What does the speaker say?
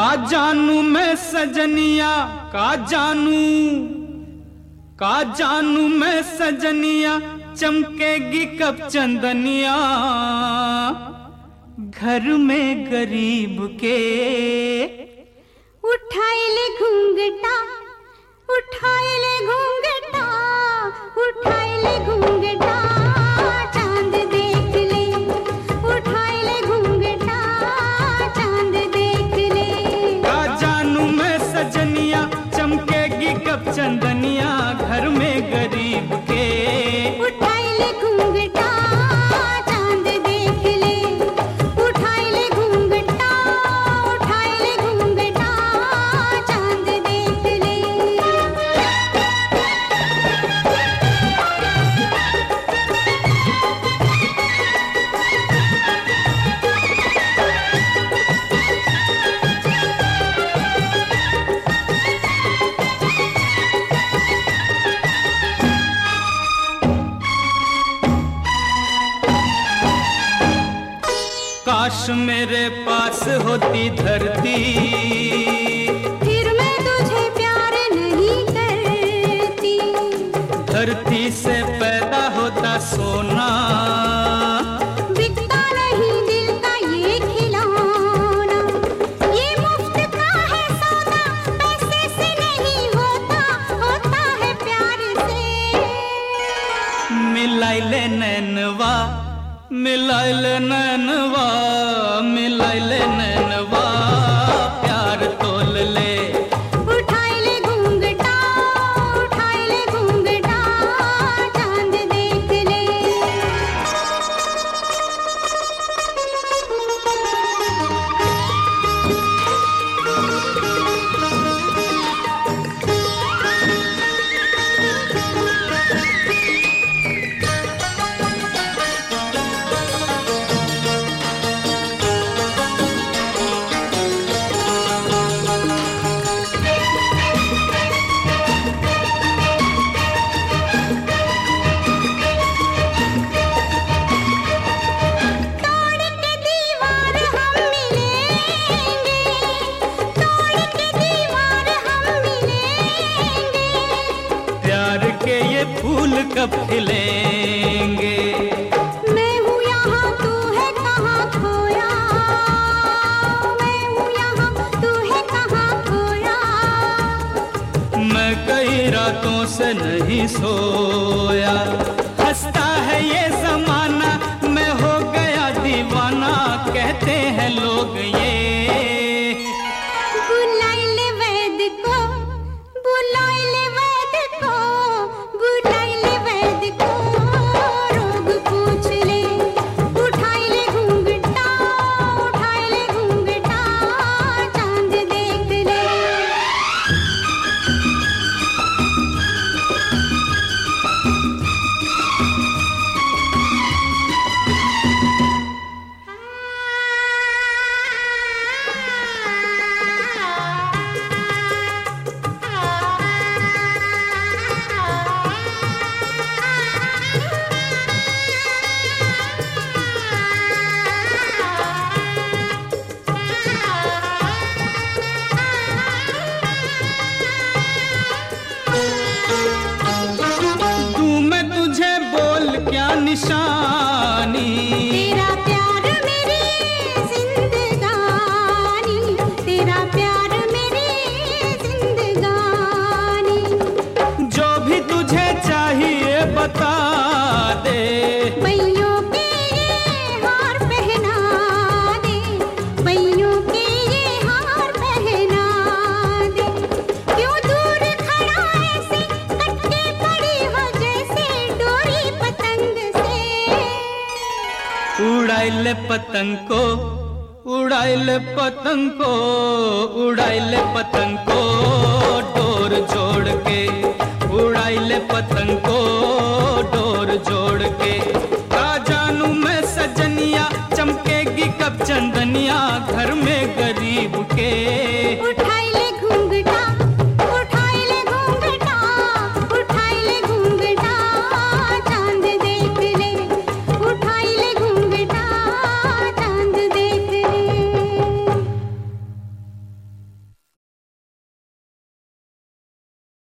जानू मैं सजनिया, का जानू का जानू मैं सजनिया, चमकेगी कब चंदनिया। घर में गरीब के उठाई ले घूंघटा काश मेरे पास होती धरती। फिर मैं तुझे प्यार नहीं करती। धरती से पैदा होता सोना। से मिलाइले नैनवा मिलाइले नैनवा मिलाइले नैनवा। फूल कब खिलेंगे? मैं हूँ यहाँ तू है कहाँ खोया? मैं हूँ यहाँ तू है कहाँ खोया? मैं कई रातों से नहीं सोया। हंसता है ये जमाना मैं हो गया दीवाना। कहते हैं लोग निशानी उड़ाइले पतंग को उड़ाइले पतंग को उड़ाइले पतंग को डोर जोड़ के